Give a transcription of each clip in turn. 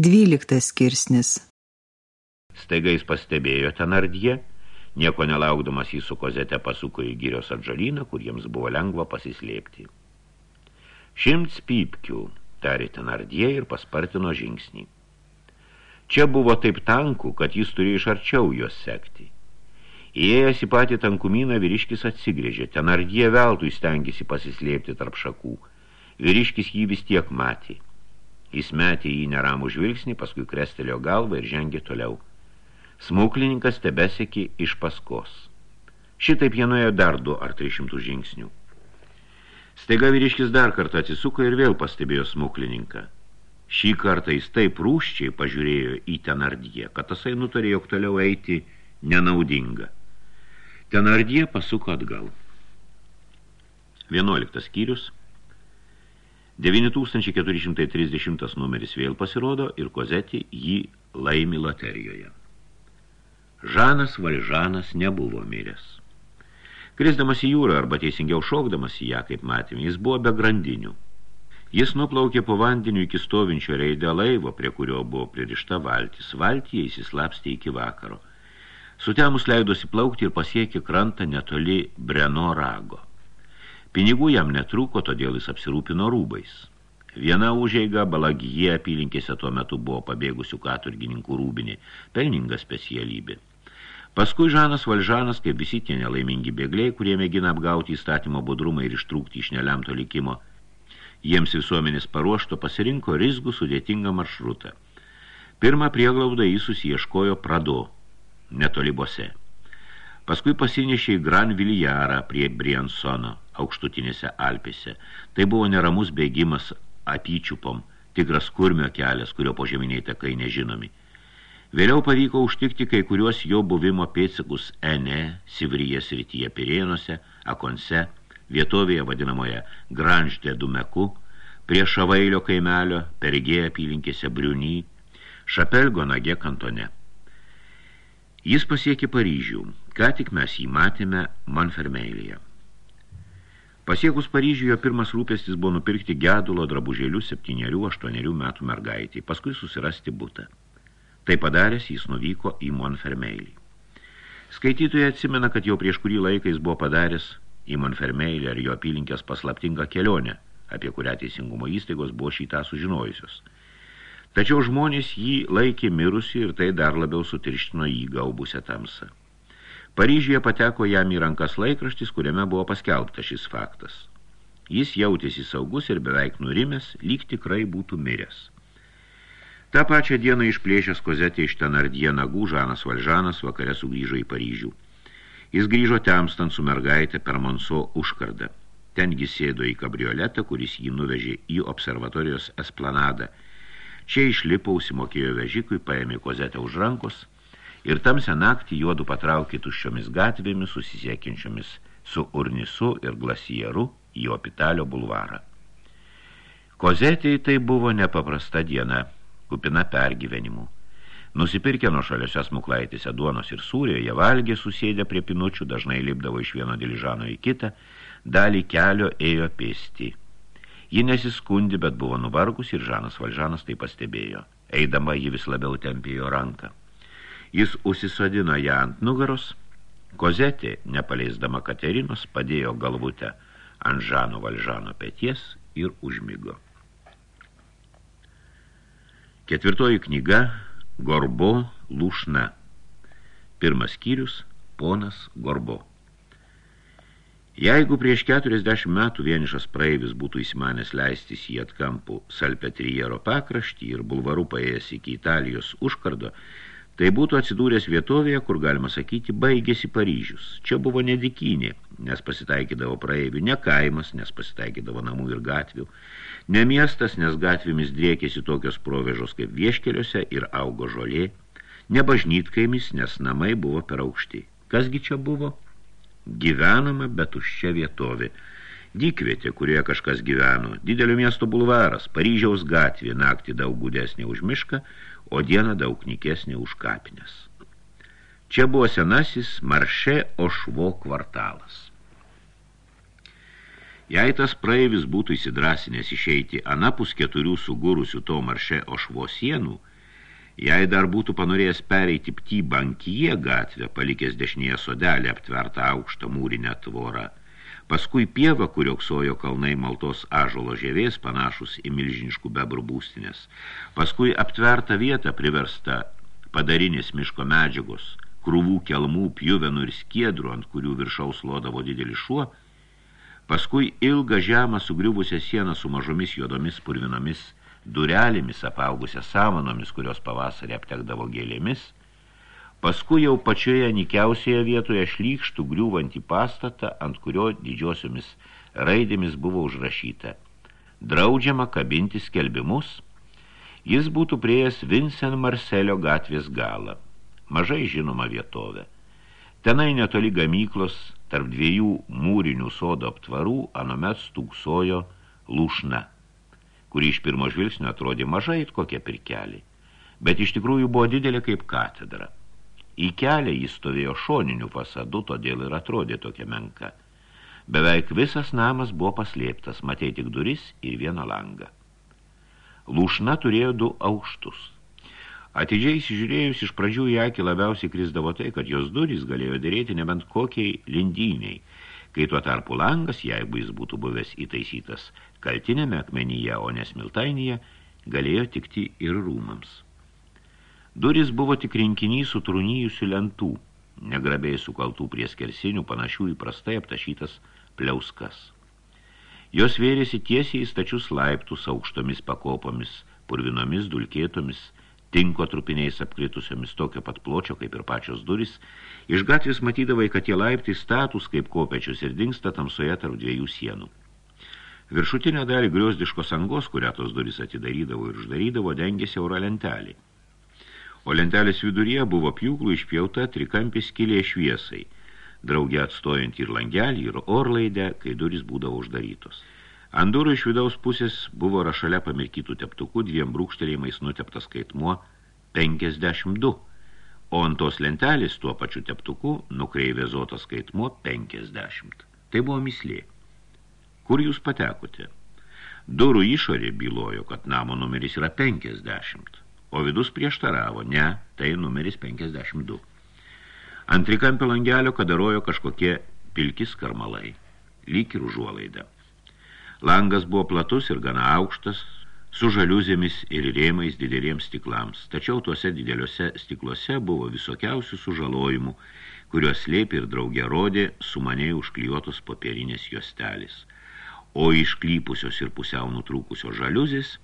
Dvyliktas skirsnis Staiga jis pastebėjo Tenardie, nieko nelaukdamas jį su kozete pasuko į gyrios atžalyną, kur jiems buvo lengva pasislėpti. Šimts pypkių, tarė Tenardie ir paspartino žingsnį. Čia buvo taip tankų, kad jis turėjo iš arčiau juos sekti. Įėjęs į patį tankumyną, vyriškis atsigrėžė. Tenardie veltui stengėsi pasislėpti tarp šakų. Vyriškis jį vis tiek matė. Jis metė į neramų žvilgsnį, paskui krestelio galvą ir žengė toliau. Smuklininkas tebesekė iš paskos. Šitaip jie nuėjo dar du ar 300 žingsnių. Staiga vyriškis dar kartą atsisuko ir vėl pastebėjo smuklininką. Šį kartą jis taip rūščiai pažiūrėjo į Tenardiją, kad tasai nutarė, jog toliau eiti nenaudinga. Tenardie pasuko atgal. 11 skyrius. 9430 numeris vėl pasirodo ir kozetį jį laimi loterijoje. Žanas Valžanas nebuvo miręs. Krisdamas į jūrą, arba teisingiau šokdamas į ją, kaip matėme, jis buvo be grandinių. Jis nuplaukė po vandeniu iki stovinčio reidę laivo, prie kurio buvo pririšta valtis. Valtyje įsislapstė iki vakaro. Sutemus leidosi plaukti ir pasiekė krantą netoli Breno rago. Pinigų jam netrūko, todėl jis apsirūpino rūbais. Viena užeiga Balagije apylinkėse tuo metu buvo pabėgusių katurgininkų rūbinė, pelninga specialybė. Paskui Žanas Valžanas, kaip visi tie nelaimingi bėgliai, kurie mėgina apgauti įstatymo budrumą ir ištrūkti iš nelemto likimo, jiems visuomenės paruošto pasirinko rizgų sudėtingą maršrutą. Pirmą prieglaudą jis susieškojo Prado, netolibose. Paskui pasinešė į Gran Viljarą prie Briansono, aukštutinėse Alpėse. Tai buvo neramus bėgimas apyčiupom, tikras kurmio kelias, kurio požeminiai takai nežinomi. Vėliau pavyko užtikti kai kuriuos jo buvimo pėdsakus Ene, Sivryje srityje Pirėnuose, Akonse, vietovėje vadinamoje Granždė Dumeku, prie Šavailio kaimelio, Perigėje apylinkėse Briuny, Šapelgo nage kantone. Jis pasiekė Paryžių, ką tik mes jį matėme Manfermeilyje. Pasiekus Paryžiuje pirmas rūpestis buvo nupirkti gedulo drabužėlių septyniarių, aštuonerių metų mergaitį, paskui susirasti butą. Tai padaręs jis nuvyko į Monfermeilį. Skaitytojai atsimena, kad jau prieš kurį laiką jis buvo padaręs į Monfermeilį ar jo apylinkės paslaptingą kelionę, apie kurią teisingumo įstaigos buvo šitą sužinojusios. Tačiau žmonės jį laikė mirusi ir tai dar labiau sutirštino jį gaubusią tamsą. Paryžiuje pateko jam į rankas laikraštis, kuriame buvo paskelbta šis faktas. Jis jautėsi saugus ir beveik nurimęs, lyg tikrai būtų miręs. Ta pačią dieną išplėšęs kozetę iš Tenardie nagų, Žanas Valžanas vakare sugrįžo į Paryžių. Jis grįžo temstant su mergaitė per Monso užkardą. Tengi sėdo į kabrioletą, kuris jį nuvežė į observatorijos esplanadą. Čia išlipo, užsimokėjo vežikui, paėmė kozetę už rankos ir tamsią naktį juodu patraukė tuščiomis gatvėmis, susisiekiančiomis su Urnisu ir Glasieru į Opitalio bulvarą. Kozetei tai buvo nepaprasta diena – kupina pergyvenimų. Nusipirkę nuo šaliose smuklaitėse duonos ir sūrio, jie valgė susėdę prie pinučių, dažnai lipdavo iš vieno diližano į kitą, dalį kelio ėjo pėsti. Ji nesiskundi, bet buvo nuvargus ir Žanas Valžanas tai pastebėjo. Eidama ji vis labiau tempėjo ranką. Jis užsisodino ją ant nugaros, kozetė, nepaleisdama Katerinos, padėjo galvutę ant Žano Valžano peties ir užmigo. Ketvirtoji knyga Gorbo Lūšna. Pirmas skyrius Ponas Gorbo. Jeigu prieš 40 metų vienišas praeivis būtų įsimanęs leistis į atkampų Salpetriero pakraštį ir bulvarų paėjęs iki Italijos užkardo, Tai būtų atsidūręs vietovėje, kur, galima sakyti, baigėsi Paryžius. Čia buvo nedikinė, nes pasitaikydavo praeivių, ne kaimas, nes pasitaikydavo namų ir gatvių, ne miestas, nes gatvėmis driekėsi tokios provežos kaip vieškeliuose ir augo žolė, ne bažnytkaimis, nes namai buvo per aukšti. Kasgi čia buvo? Gyvenama, bet tuščia vietovė. Dykvietė, kurioje kažkas gyveno, didelio miesto bulvaras, Paryžiaus gatvė, naktį daug gudesnė už mišką, o dieną daug nikesnė už kapines. Čia buvo senasis Maršė Ošvo kvartalas. Jei tas praeivis būtų įsidrasinęs išeiti anapus keturių sugūrusių to Maršė Ošvo sienų, Jei dar būtų panorėjęs pereiti pty bankyje gatvę, palikęs dešinėje sodelį aptvertą aukštą mūrinę tvorą, paskui pieva, kurioksojo kalnai maltos ažolo žėvės, panašus į milžiniškų bebrų būstinės, paskui aptverta vieta priversta padarinės miško medžiagos, krūvų kelmų, pjuvenų ir skiedrų, ant kurių viršaus lodavo didelis šuo, paskui ilgą žemą sugriuvusią sieną su mažomis juodomis purvinomis durelėmis apaugusią samanomis, kurios pavasarį aptekdavo gėlėmis, Paskui jau pačioje nikiausioje vietoje šlykštų griūvantį pastatą, ant kurio didžiosiomis raidėmis buvo užrašyta. Draudžiama kabinti skelbimus, jis būtų prieėjęs Vincent Marcelio gatvės galą, mažai žinoma vietovė. Tenai netoli gamyklos, tarp dviejų mūrinių sodo aptvarų, anomet stūksojo lūšna, kuri iš pirmo žvilgsnio atrodė mažai kokia pirkelį, bet iš tikrųjų buvo didelė kaip katedra. Į kelią jis stovėjo šoninių fasadų, todėl ir atrodė tokia menka. Beveik visas namas buvo paslėptas, matei tik duris ir vieną langą. Lūšna turėjo du aukštus. Atidžiai įsižiūrėjus iš pradžių į akį labiausiai krisdavo tai, kad jos durys galėjo dėrėti nebent kokiai lindyniai, kai tuo tarpu langas, jeigu jis būtų buvęs įtaisytas kaltinėme akmenyje, o nesmiltainyje, galėjo tikti ir rūmams. Duris buvo tik rinkinys sutrūnyjusių lentų, negrabiai sukaltų prie skersinių panašių įprastai aptašytas pliauskas. Jos vėrėsi tiesiai į stačius laiptus aukštomis pakopomis, purvinomis, dulkėtomis, tinko trupiniais apkritusiomis tokio pat pločio kaip ir pačios duris, iš gatvės matydavai, kad tie laiptai status kaip kopečius ir dingsta tamsoje tarp dviejų sienų. Viršutinę dalį griozdiškos angos, kurią tos duris atidarydavo ir uždarydavo, dengėsi euro lentelį o lentelės viduryje buvo pjūklų išpjauta trikampis skilė šviesai, draugė atstojant ir langelį, ir orlaidę, kai durys būdavo uždarytos. Ant durų iš vidaus pusės buvo rašalia pamirkytų teptukų dviem brūkštelėjimais nuteptas skaitmuo 52, o ant tos lentelės tuo pačiu teptuku nukreivė zotas skaitmuo 50. Tai buvo mislė. Kur jūs patekote? Durų išorė bylojo, kad namo numeris yra 50 o vidus prieštaravo, ne, tai numeris 52. Ant trikampio langelio kadarojo kažkokie pilki skarmalai, lyg ir užuolaida. Langas buvo platus ir gana aukštas, su žaliuzėmis ir rėmais dideliems stiklams, tačiau tuose dideliuose stikluose buvo visokiausių sužalojimų, kuriuos slėpė ir draugė rodė sumaniai užklijuotos popierinės juostelis. O išklypusios ir pusiau nutrūkusios žaliuzės –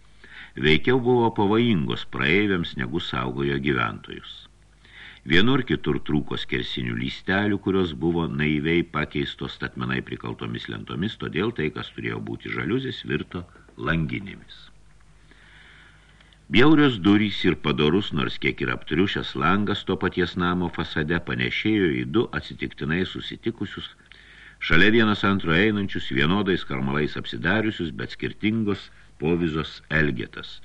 veikiau buvo pavojingos praeiviams, negu saugojo gyventojus. Vienur kitur trūko skersinių lystelių, kurios buvo naiviai pakeistos statmenai prikaltomis lentomis, todėl tai, kas turėjo būti žaliuzės, virto langinėmis. Bjaurios durys ir padorus, nors kiek ir aptriušęs langas to paties namo fasade panešėjo į du atsitiktinai susitikusius, šalia vienas antro einančius, vienodais karmalais apsidariusius, bet skirtingos povizos Elgetas,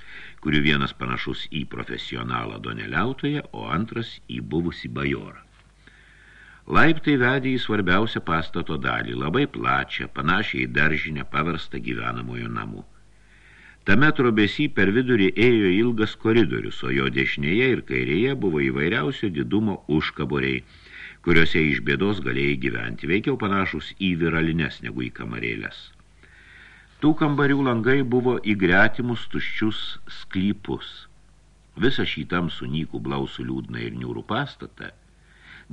kurių vienas panašus į profesionalą doneliautoje, o antras į buvusį bajorą. Laiptai vedė į svarbiausią pastato dalį, labai plačią, panašiai į daržinę paverstą gyvenamojo namų. Tame trobesy per vidurį ėjo ilgas koridorius, o jo dešinėje ir kairėje buvo įvairiausio didumo užkaboriai, kuriuose iš bėdos galėjai gyventi, veikiau panašus į viralines negu į kamarėlės. Tų kambarių langai buvo į gretimus tuščius sklypus. Visą šį tamsų nykų blausų liūdną ir niūrų pastatą,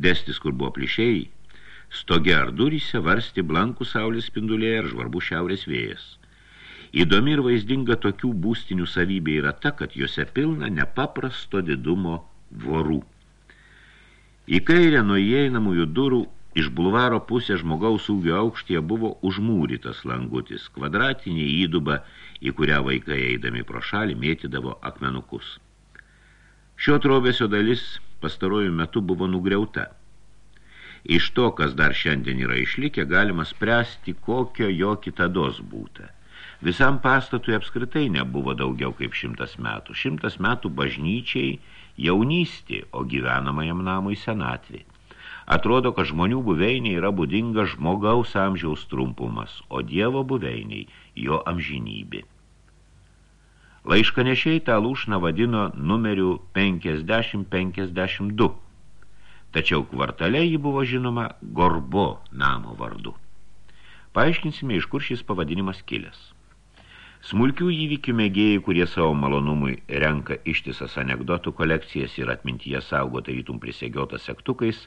destis, kur buvo plišiai, stoge ar duryse varsti blankų saulės spinduliai ar žvarbu šiaurės vėjas. Įdomi ir vaizdinga tokių būstinių savybė yra ta, kad juose pilna nepaprasto didumo vorų. Į kairę nuo įeinamųjų durų Iš bulvaro pusė žmogaus ūgio aukštyje buvo užmūrytas langutis, kvadratinė įduba, į kurią vaikai eidami pro šalį mėtydavo akmenukus. Šio trobėsio dalis pastarojų metu buvo nugriauta. Iš to, kas dar šiandien yra išlikę, galima spręsti, kokio jo kitados būta. Visam pastatui apskritai nebuvo daugiau kaip šimtas metų. Šimtas metų bažnyčiai jaunystė, o gyvenamajam namui senatvė. Atrodo, kad žmonių buveiniai yra būdinga žmogaus amžiaus trumpumas, o Dievo buveiniai jo amžinybė. Laiškanešiai tą lūšną vadino numeriu 5052, tačiau kvartale ji buvo žinoma Gorbo namo vardu. Paaiškinsime, iš kur šis pavadinimas kilęs. Smulkių įvykių mėgėjai, kurie savo malonumui renka ištisas anegdotų kolekcijas ir atmintyje saugo tarytum prisegiotas sektukais,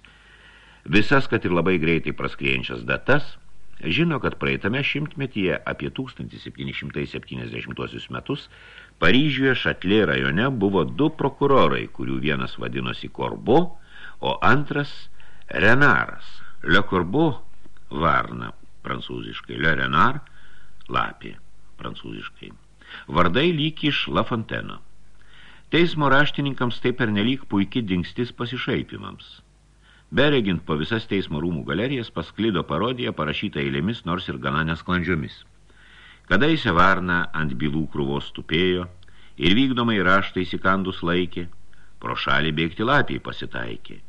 visas, kad ir labai greitai praskriejančias datas, žino, kad praeitame šimtmetyje apie 1770 metus Paryžiuje Šatlė rajone buvo du prokurorai, kurių vienas vadinosi Korbo, o antras Renaras. Le Korbo varna prancūziškai, Le Renard lapė prancūziškai. Vardai lyg iš La Fonteno. Teismo raštininkams tai pernelyg puikiai dingstis pasišaipimams. Beregint po visas teismo rūmų galerijas pasklido parodija parašyta eilėmis, nors ir gana nesklandžiomis. Kadaise varna ant bylų krūvos stupėjo ir vykdomai raštą įsikandus laikė, pro šalį bėgti lapiai pasitaikė.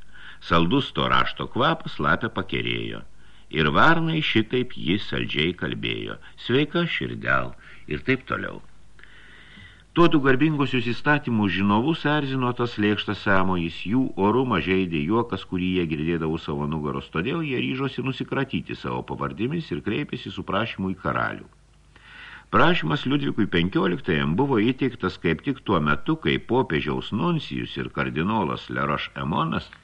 Saldus to rašto kvapas lapę pakerėjo – ir varnai šitaip jis saldžiai kalbėjo, sveika širdel ir taip toliau. Tuotų garbingusius įstatymų žinovus erzino tas lėkštas samojis, jų orumą žaidė juokas, kurį jie girdėdavo savo nugaros, todėl jie ryžosi nusikratyti savo pavardimis ir kreipėsi su prašymu į karalių. Prašymas Liudvikui XV buvo įteiktas kaip tik tuo metu, kai popiežiaus nuncijus ir kardinolas Leroš Emonas –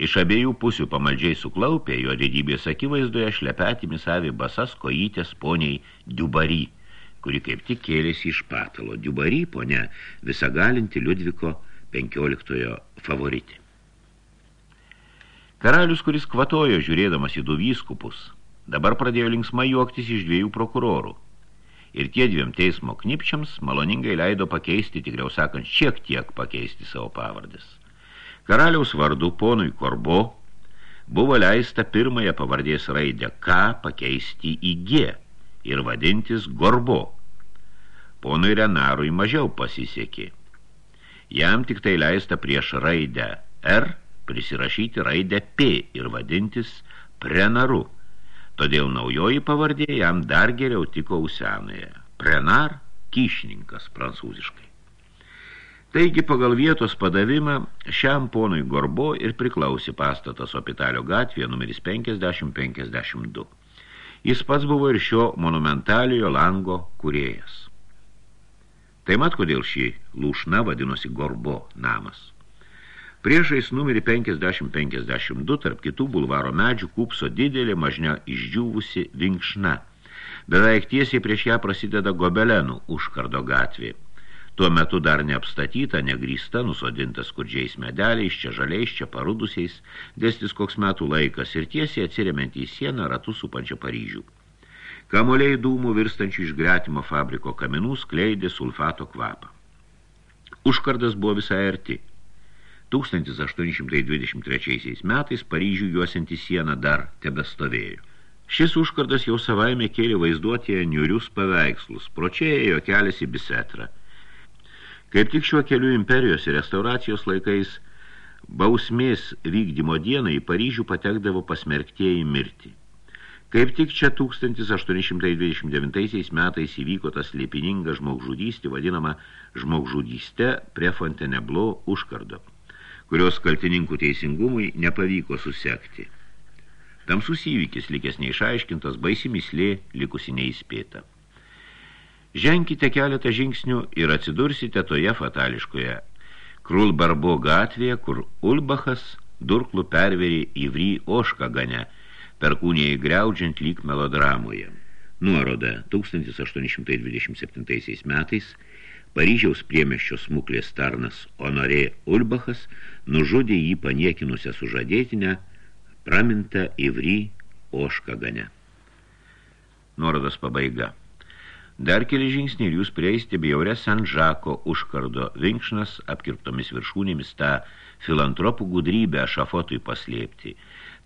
Iš abiejų pusių pamaldžiai suklaupė, jo didybės akivaizdoje šlepetimis avi basas kojytės poniai Diubary, kuri kaip tik kėlėsi iš patalo. Diubary, ponia, visagalinti Liudviko 15 favoritė. Karalius, kuris kvatojo žiūrėdamas į du vyskupus, dabar pradėjo linksmai juoktis iš dviejų prokurorų. Ir tie dviem teismo knipčiams maloningai leido pakeisti, tikriau sakant, šiek tiek pakeisti savo pavardės. Karaliaus vardu ponui Korbo buvo leista pirmąją pavardės raidę K pakeisti į G ir vadintis Gorbo. Ponui Renarui mažiau pasisekė. Jam tik tai leista prieš raidę R prisirašyti raidę P ir vadintis Prenaru. Todėl naujoji pavardė jam dar geriau tiko senąją. Prenar – kyšininkas prancūziškai. Taigi pagal vietos padavimą šiam ponui Gorbo ir priklausė pastatas Opitalio gatvėje numeris 5052. Jis pats buvo ir šio monumentaliojo lango kurėjas. Tai mat, kodėl šį lūšna vadinosi Gorbo namas. Priešais numerį 5052 tarp kitų bulvaro medžių kūpso didelė mažnia išdžiūvusi vinkšna. Beveik tiesiai prieš ją prasideda gobelenų užkardo gatvė – Tuo metu dar neapstatyta, negrįsta, nusodinta skurdžiais medeliais, čia žaliais, čia parudusiais, dėstis koks metų laikas ir tiesiai atsiriament į sieną ratų supančią Paryžių. Kamuoliai dūmų virstančių iš gretimo fabriko kaminų skleidė sulfato kvapą. Užkardas buvo visai arti. 1823 metais Paryžių juosianti siena dar tebestovėjo. Šis užkardas jau savaime kėlė vaizduotėje niurius paveikslus, pročiai ėjo kelias į bisetrą – Kaip tik šiuo keliu imperijos ir restauracijos laikais bausmės vykdymo dieną į Paryžių patekdavo pasmerktieji mirti. Kaip tik čia 1829 metais įvyko tas liepininga žmogžudystė, vadinama žmogžudyste prie Fontainebleau užkardo, kurios kaltininkų teisingumui nepavyko susekti. Tamsus įvykis likęs neišaiškintas, baisi mislė likusi neįspėta. Ženkite keletą žingsnių ir atsidursite toje fatališkoje Krulbarbo gatvėje, kur Ulbachas durklų perverį įvry ošką gane, perkūnėjai greudžiant lyg melodramoje. Nuoroda 1827 metais Paryžiaus priemeščio smuklės tarnas Honorė Ulbachas nužudė jį paniekinusią sužadėtinę, pramintą įvry ošką gane. Nuorodos pabaiga. Dar keli žingsniai ir jūs prieisite bjaurę Sanžako užkardo vinkšnas apkirptomis viršūnėmis tą filantropų gudrybę šafotui paslėpti,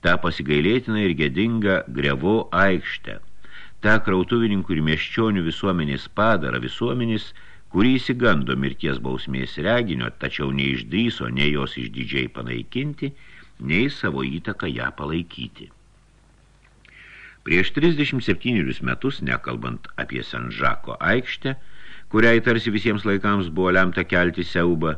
tą pasigailėtiną ir gedingą grevo aikštę, tą krautuvininkų ir mieščionių visuomenės padarą visuomenės, kurį įsigando mirties bausmės reginio, tačiau neišdryso nei jos išdidžiai panaikinti, nei savo įtaką ją palaikyti. Prieš 37 metus, nekalbant apie Sanžako aikštę, kuriai tarsi visiems laikams buvo lemta kelti siaubą.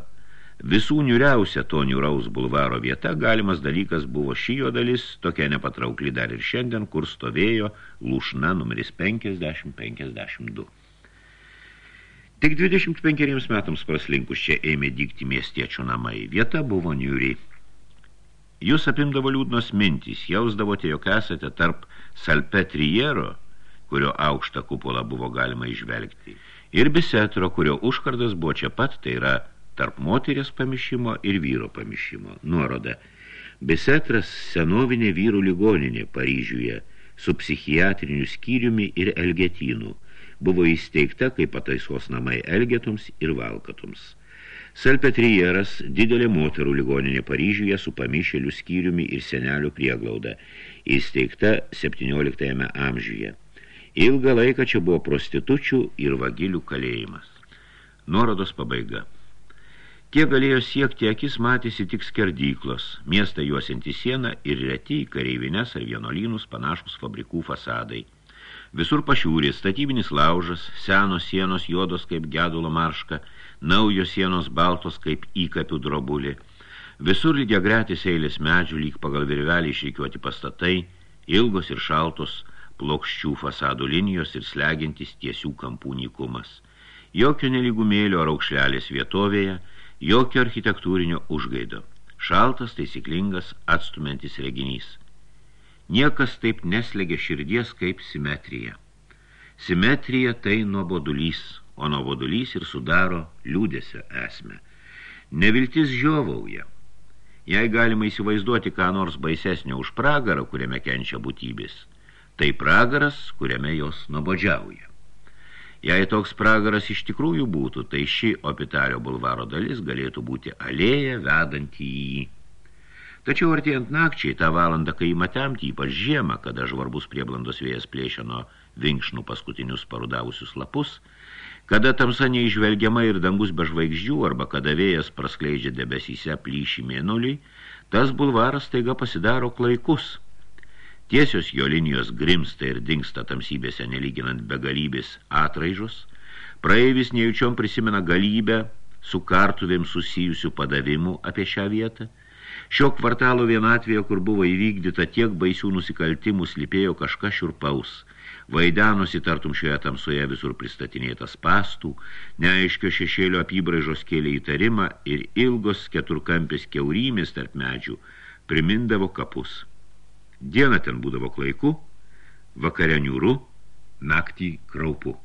Visų niuriausia to niuraus bulvaro vieta, galimas dalykas buvo šijo dalis, tokia nepatraukli dar ir šiandien, kur stovėjo lūšna numeris 50-52. Tik 25 metams praslinkus čia ėmė dykti miestiečių namai. Vieta buvo niuri. Jūs apimdavo liūdnos mintys, jausdavote, jog esate tarp salpetriero, kurio aukštą kupolą buvo galima išvelgti, ir bisetro, kurio užkardas buvo čia pat, tai yra tarp moterės pamišimo ir vyro pamišimo. Nuoroda. Bisetras senovinė vyrų ligoninė Paryžiuje su psichiatriniu skyriumi ir elgetynu. Buvo įsteigta kaip pataisos namai elgetoms ir valkatoms. Salpetrieras didelė moterų ligoninė Paryžiuje su pamišėlių skyriumi ir senelių prieglauda, įsteigta 17 amžiuje. Ilgą laiką čia buvo prostitučių ir vagilių kalėjimas. Nuorodos pabaiga. Kiek galėjo siekti akis matėsi tik skerdyklos, miestą juosinti sieną ir reti į kareivines ar vienolynus panašus fabrikų fasadai. Visur pašiūrės, statybinis laužas, senos sienos juodos kaip gedulo marška, naujos sienos baltos kaip įkapių drobulė. Visur lygia gretis eilės medžių lyg pagal virvelį išreikiuoti pastatai, ilgos ir šaltos, plokščių fasadų linijos ir slegintis tiesių kampų nykumas. Jokio nelygumėlio ar aukšlelės vietovėje – jokio architektūrinio užgaido. Šaltas, taisyklingas, atstumiantis reginys. Niekas taip neslegia širdies kaip simetrija. Simetrija tai nuobodulys, o nuobodulys ir sudaro liūdėsio esmę. Neviltis žiovauja. Jei galima įsivaizduoti ką nors baisesnio už pragarą, kuriame kenčia būtybės, tai pragaras, kuriame jos nuobodžiauja. Jei toks pragaras iš tikrųjų būtų, tai ši Opitario bulvaro dalis galėtų būti alėja vedanti į jį. Tačiau artėjant nakčiai, tą valandą, kai ima temti, ypač žiemą, kada žvarbus prieblandos vėjas plėšia nuo vinkšnų paskutinius parudavusius lapus, kada tamsa neižvelgiama ir dangus be žvaigždžių, arba kada vėjas praskleidžia debesyse plyšį mėnuliui, tas bulvaras taiga pasidaro klaikus – Tiesios jo linijos grimsta ir dingsta tamsybėse nelyginant begalybės atraižus, praeivis nejučiom prisimena galybę su kartuvėm susijusių padavimų apie šią vietą. Šio kvartalo vienatvėje, kur buvo įvykdyta tiek baisių nusikaltimų, slipėjo kažkas šiurpaus, vaidenosi tartum šioje tamsoje visur pristatinėtas pastų, neaiškio šešėlio apibraižos kėlė įtarimą ir ilgos keturkampės keurymės tarp medžių primindavo kapus. Dieną ten būdavo klaiku, vakare niūru, naktį kraupu.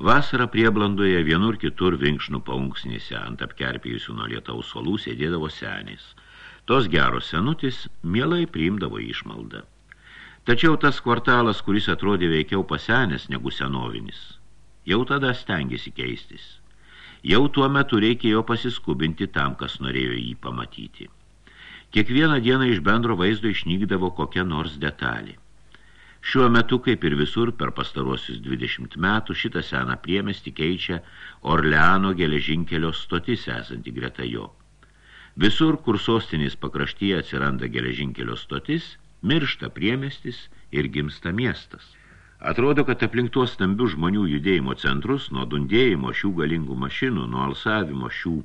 Vasarą prieblandoje vienur kitur vinkšnų paunksnėse ant apkerpėjusių nuo lietaus solų sėdėdavo senės. Tos geros senutis mielai priimdavo išmaldą. Tačiau tas kvartalas, kuris atrodė veikiau pasenęs negu senovinis, jau tada stengiasi keistis. Jau tuo metu reikėjo pasiskubinti tam, kas norėjo jį pamatyti. Kiekvieną dieną iš bendro vaizdo išnykdavo kokia nors detalė. Šiuo metu, kaip ir visur, per pastaruosius 20 metų šitą seną priemestį keičia Orleano geležinkelio stotis esanti greta jo. Visur, kur sostinės pakraštyje atsiranda geležinkelio stotis, miršta priemestis ir gimsta miestas. Atrodo, kad aplink tuos stambių žmonių judėjimo centrus, nuo dundėjimo šių galingų mašinų, nuo alsavimo šių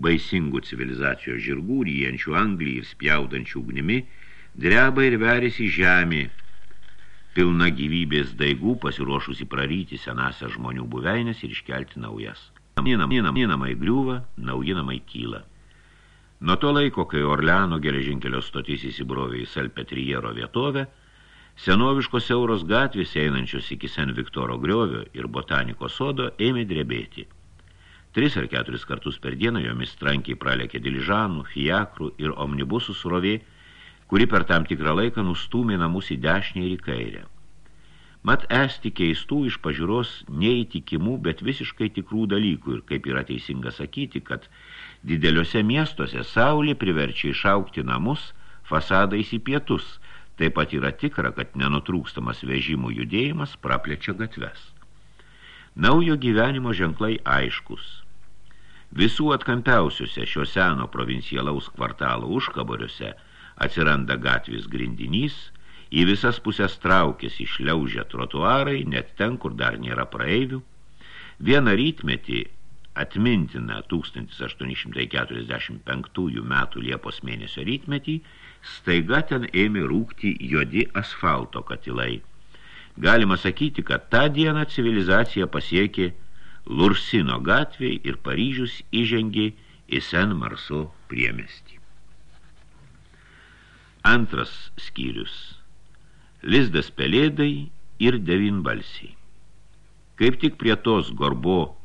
baisingų civilizacijos žirgų, ryjančių anglį ir spjaudančių ugnimi, dreba ir verėsi žemė, pilna gyvybės daigų, pasiruošusi praryti senasią žmonių buveinės ir iškelti naujas. Namai griūva, nauji namai kyla. Nuo to laiko, kai Orleano geležinkelio stotis įsibrovė į Salpetriero vietovę, senoviškos euros gatvės einančios iki Sen Viktoro griovio ir botanikos sodo ėmė drebėti. Tris ar keturis kartus per dieną jomis trankiai pralekė diližanų, fiakrų ir omnibusų surovė, kuri per tam tikrą laiką nustūmė namus į dešinę ir į kairę. Mat esti keistų iš pažiūros neįtikimų, bet visiškai tikrų dalykų ir kaip yra teisinga sakyti, kad dideliuose miestuose saulė priverčia išaukti namus fasadais į pietus. Taip pat yra tikra, kad nenutrūkstamas vežimų judėjimas praplečia gatves. Naujo gyvenimo ženklai aiškus – Visų atkampiausiuose šio seno provincialaus kvartalo užkaboriuose atsiranda gatvės grindinys, į visas pusės traukės išliaužia trotuarai, net ten, kur dar nėra praeivių. Vieną rytmetį atmintiną 1845 metų Liepos mėnesio rytmetį, staiga ten ėmė rūkti juodi asfalto katilai. Galima sakyti, kad tą dieną civilizacija pasiekė Lursino gatvėj ir Paryžius įžengė į Sen Marso priemestį. Antras skyrius. Lizdas pelėdai ir devinbalsiai. Kaip tik prie tos gorbo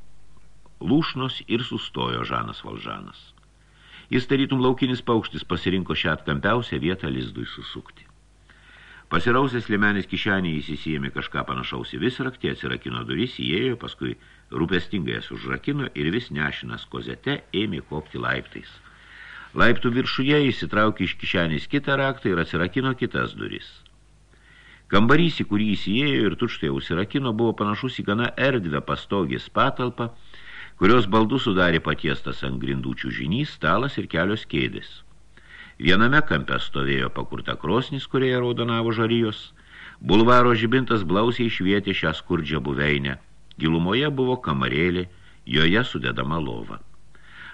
lūšnos ir sustojo Žanas Valžanas. Jis tarytum laukinis paukštis pasirinko šią atkampiausią vietą lizdui susukti. Pasirausęs limenis kišenį jis įsijėmė kažką panašaus į vis raktį, atsirakino duris, įėjo, paskui rūpestingai jas užrakino ir vis nešinas kozete ėmė kopti laiptais. Laiptų viršuje įsitraukė iš kišenės kitą raktą ir atsirakino kitas duris. Kambarys, į kurį įsijėjo ir tučtai užsirakino, buvo panašus į gana erdvę pastogės patalpą, kurios baldų sudarė patiestas ant grindų čiužinys, stalas ir kelios kėdės. Viename kampe stovėjo pakurta krosnis, kurioje raudonavo žarijos. Bulvaro žibintas blausiai švietė šią skurdžią buveinę. Gilumoje buvo kamarėlė, joje sudedama lova.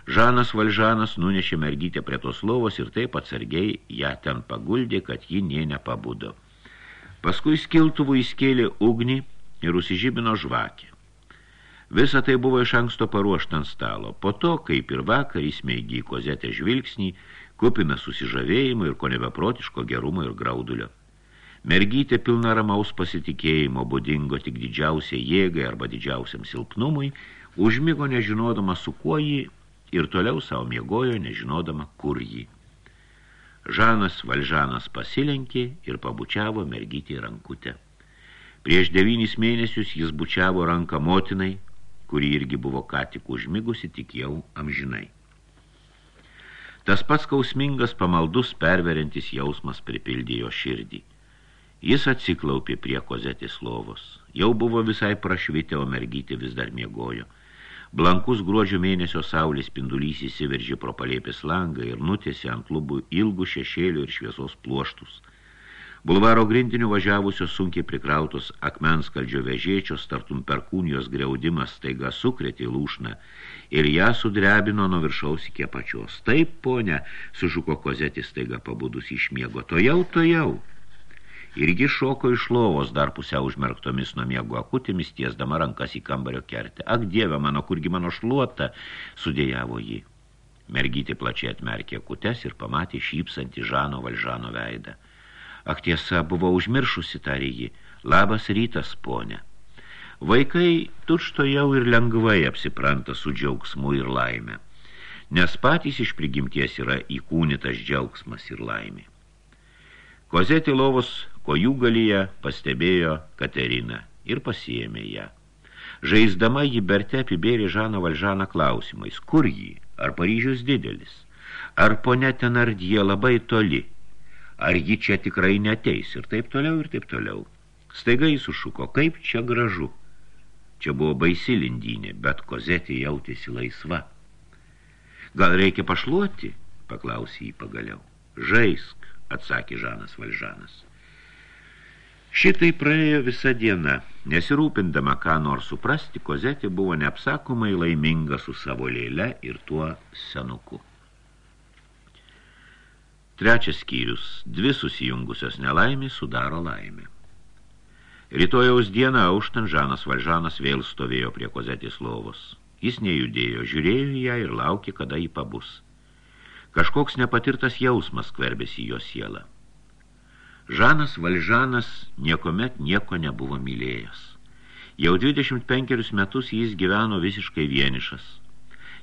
Žanas Valžanas nunešė mergytę prie tos lovos ir taip atsargiai ją ten paguldė, kad ji nė nepabudo. Paskui skiltuvų įskėlė ugnį ir užsižibino žvakę. Visa tai buvo iš anksto paruošta ant stalo. Po to, kaip ir vakar, įsmeigė į kozetę žvilgsnį, kupina susižavėjimo ir ko nebeprotiško gerumo ir graudulio. Mergytė pilna ramaus pasitikėjimo, būdingo tik didžiausiai jėgai arba didžiausiam silpnumui, užmigo nežinodama su kuo jį ir toliau savo miegojo, nežinodama kur jį. Žanas Valžanas pasilenkė ir pabučiavo mergytį rankutę. Prieš devynis mėnesius jis bučiavo ranką motinai, kuri irgi buvo ką tik užmigusi, tik jau amžinai. Tas pats kausmingas pamaldus perveriantis jausmas pripildė jo širdį. Jis atsiklaupė prie kozetės lovos. Jau buvo visai prašvitę, o mergytė vis dar miegojo. Blankus gruodžio mėnesio saulės spindulys įsiveržė pro palėpės langą ir nutėsi ant lubų ilgų šešėlių ir šviesos pluoštus – Bulvaro grindinių važiavusios sunkiai prikrautos akmenskaldžio vežėčios, tartum perkūnijos greudimas staiga sukrėtė lūšną ir ją sudrebino nuo viršaus iki apačios. Taip, ponia, sužuko kozetis staiga pabudus iš miego. Tojau, tojau. Irgi šoko iš lovos dar pusiau užmerktomis nuo miego akutėmis, tiesdama rankas į kambario kertę. Ak, dieve mano, kurgi mano šluota, sudėjavo jį. Mergytė plačiai atmerkė akutes ir pamatė šypsantį Žano Valžano veidą. Ak tiesa, buvo užmiršusi, tarė ji. Labas rytas, ponė. Vaikai tučto jau ir lengvai apsipranta su džiaugsmu ir laime, nes patys iš prigimties yra įkūnytas džiaugsmas ir laimė. Kozetė lovos kojų galyje pastebėjo Katerina ir pasiėmė ją. Žaisdama jį berte apibėrė Žaną Valžaną klausimais, kur jį, ar Paryžius didelis, ar ponė Tenardie labai toli – ar ji čia tikrai neteis ir taip toliau ir taip toliau. Staiga jis sušuko, kaip čia gražu. Čia buvo baisi lindynė, bet kozetė jautėsi laisva. Gal reikia pašluoti, paklausė jį pagaliau. Žaisk, atsakė Žanas Valžanas. Šitai praėjo visą dieną, nesirūpindama ką nors suprasti, kozetė buvo neapsakomai laiminga su savo lėle ir tuo senuku. Trečias skyrius – dvi susijungusios nelaimės sudaro laimę. Rytojaus dieną auštant Žanas Valžanas vėl stovėjo prie kozetės lovos. Jis nejudėjo, žiūrėjo ją ir laukė, kada jį pabus. Kažkoks nepatirtas jausmas skverbėsi jo sielą. Žanas Valžanas niekomet nieko nebuvo mylėjęs. Jau 25 metus jis gyveno visiškai vienišas.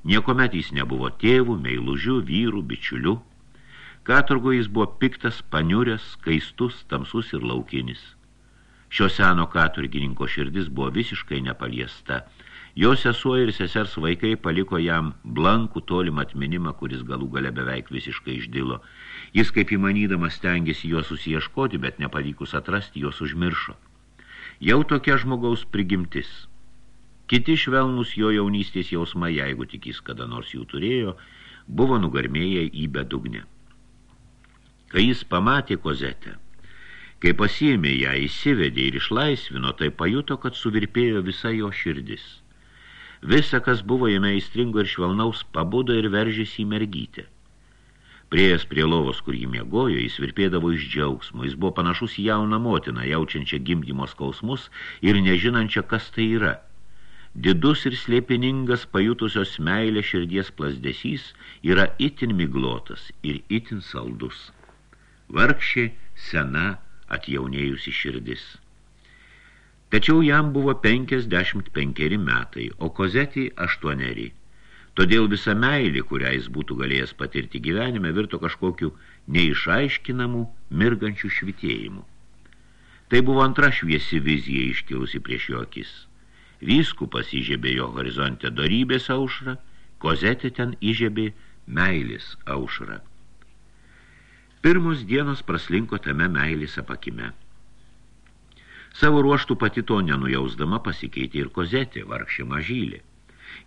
Niekomet jis nebuvo tėvų, meilužių, vyrų, bičiulių – Katurgo jis buvo piktas, paniuręs, skaistus, tamsus ir laukinis. Šio seno katurgininko širdis buvo visiškai nepaliesta. Jo sesuo ir sesers vaikai paliko jam blankų tolimą atminimą, kuris galų gale beveik visiškai išdilo. Jis kaip įmanydamas stengiasi juos susieškoti, bet nepavykus atrasti, juos užmiršo. Jau tokia žmogaus prigimtis. Kiti švelnus jo jaunystės jausmai, jeigu tik jis kada nors jų turėjo, buvo nugarmėję į bedugnę. Kai jis pamatė kozetę, kai pasiėmė ją, įsivedė ir išlaisvino, tai pajuto, kad suvirpėjo visa jo širdis. Visa, kas buvo jame įstringo ir švelnaus, pabudo ir veržėsi į mergytę. Priejas prie lovos, kur jį miegojo, jis virpėdavo iš džiaugsmo. Jis buvo panašus į jauną motiną, jaučiančią gimdymo skausmus ir nežinančią, kas tai yra. Didus ir slėpiningas pajutusios meilė širdies plasdesys yra itin miglotas ir itin saldus. Vargšė sena atjaunėjusi širdis. Tačiau jam buvo 55 metai, o kozetį aštuoneri. Todėl visa meilė, kurią jis būtų galėjęs patirti gyvenime, virto kažkokiu neišaiškinamų, mirgančių švitėjimų. Tai buvo antra šviesi vizija iškilusi prieš jo akis. Vyskupas įžiebė jo horizonte dorybės aušrą, kozetė ten įžiebė meilės aušrą. Pirmos dienos praslinko tame meilės apakime. Savo ruoštų pati to nenujausdama pasikeitė ir kozetė, vargšė mažylė.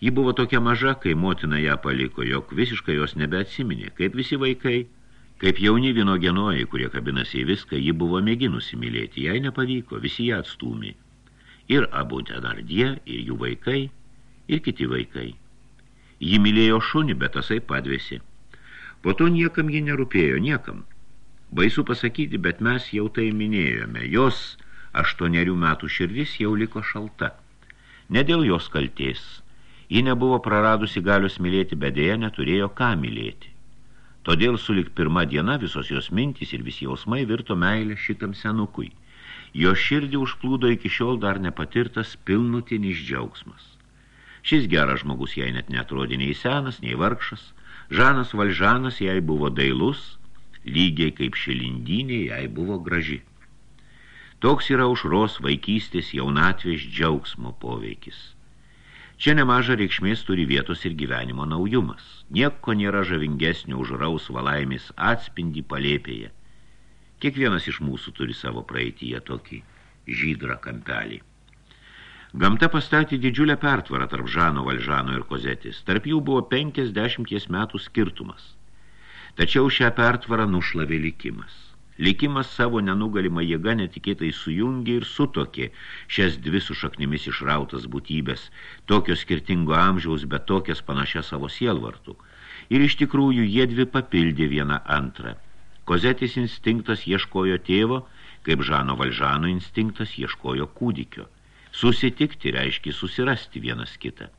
Ji buvo tokia maža, kai motina ją paliko, jog visiškai jos nebeatsiminė, kaip visi vaikai, kaip jauni vinogenojai, kurie kabinasi į viską, ji buvo mėginusi mylėti, jai nepavyko, visi ją atstūmė. Ir abu tenardie, ir jų vaikai, ir kiti vaikai. Ji mylėjo šunį, bet tasai padvėsi. Po to niekam ji nerūpėjo, niekam. Baisu pasakyti, bet mes jau tai minėjome. Jos aštuonerių metų širdis jau liko šalta. Ne dėl jos kaltės. Ji nebuvo praradusi galios mylėti, bet dėja neturėjo ką mylėti. Todėl sulik pirma diena visos jos mintys ir visi jausmai virto meilę šitam senukui. Jo širdį užplūdo iki šiol dar nepatirtas pilnutinis džiaugsmas. Šis geras žmogus jai net netrodė nei senas, nei vargšas. Žanas Valžanas jai buvo dailus, lygiai kaip šilindynė jai buvo graži. Toks yra užros vaikystės jaunatvės džiaugsmo poveikis. Čia nemaža reikšmės turi vietos ir gyvenimo naujumas. Nieko nėra žavingesnio už rausvą laimės atspindį palėpėje. Kiekvienas iš mūsų turi savo praeityje tokį žydrą kampelį. Gamta pastatė didžiulę pertvarą tarp Žano, Valžano ir Kozetės. Tarp jų buvo 50 metų skirtumas. Tačiau šią pertvarą nušlavė likimas. Likimas savo nenugalimą jėgą netikėtai sujungė ir sutokė šias dvi su šaknimis išrautas būtybės, tokio skirtingo amžiaus, bet tokias panašias savo sielvartų. Ir iš tikrųjų jie dvi papildė vieną antrą. Kozetis instinktas ieškojo tėvo, kaip Žano Valžano instinktas ieškojo kūdikio. Susitikti reiškia susirasti vienas kitą.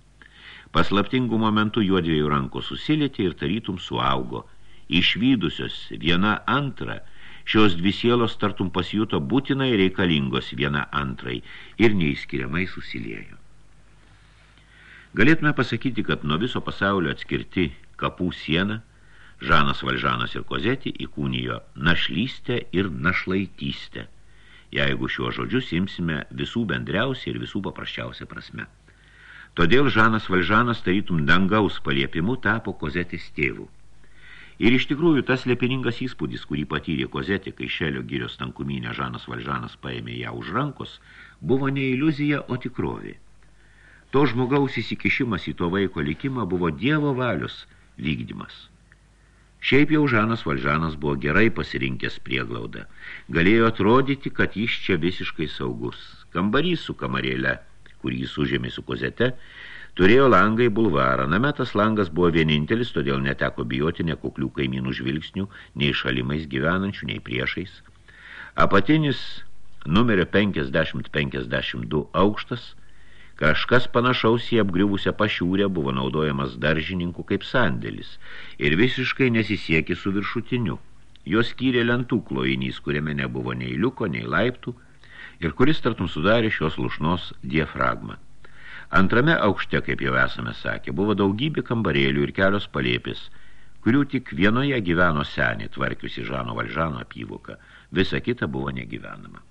Paslaptingų momentų juodviejų rankų susilietė ir tarytum suaugo. Išvydusios viena antrą – Šios dvi sielos tartum pasijuto būtinai reikalingos viena antrai ir neįskiriamai susiliejo. Galėtume pasakyti, kad nuo viso pasaulio atskirti kapų sieną Žanas Valžanas ir Kozetį įkūnijo našlystę ir našlaitystę, jeigu šiuo žodžiu imsime visų bendriausiai ir visų paprasčiausia prasme. Todėl Žanas Valžanas tarytum dangaus paliepimu tapo Kozetės tėvų. Ir iš tikrųjų tas lepiningas įspūdis, kurį patyrė kozetė, kai šelio girios tankuminė Žanas Valžanas paėmė ją už rankos, buvo ne iliuzija, o tikrovė. To žmogaus įsikišimas į to vaiko likimą buvo dievo valios vykdymas. Šiaip jau Žanas Valžanas buvo gerai pasirinkęs prieglaudą. Galėjo atrodyti, kad jis čia visiškai saugus. Kambarys su kamarėle, kur jis užėmė su kozete, Turėjo langą į bulvarą. Name tas langas buvo vienintelis, todėl neteko bijoti nekuklių kaimynų žvilgsnių, nei šalimais gyvenančių, nei priešais. Apatinis numerio 50-52 aukštas, kažkas panašaus į apgriuvusią pašiūrę buvo naudojamas daržininkų kaip sandėlis ir visiškai nesisiekė su viršutiniu. Jos skyrė lentų klojinys, kuriame nebuvo nei liuko, nei laiptų, ir kuris tartum sudarė šios lušnos diafragmą. Antrame aukšte, kaip jau esame sakę, buvo daugybė kambarėlių ir kelios palėpis, kurių tik vienoje gyveno senį, tvarkiusi Žano Valžano apyvoką. Visa kita buvo negyvenama.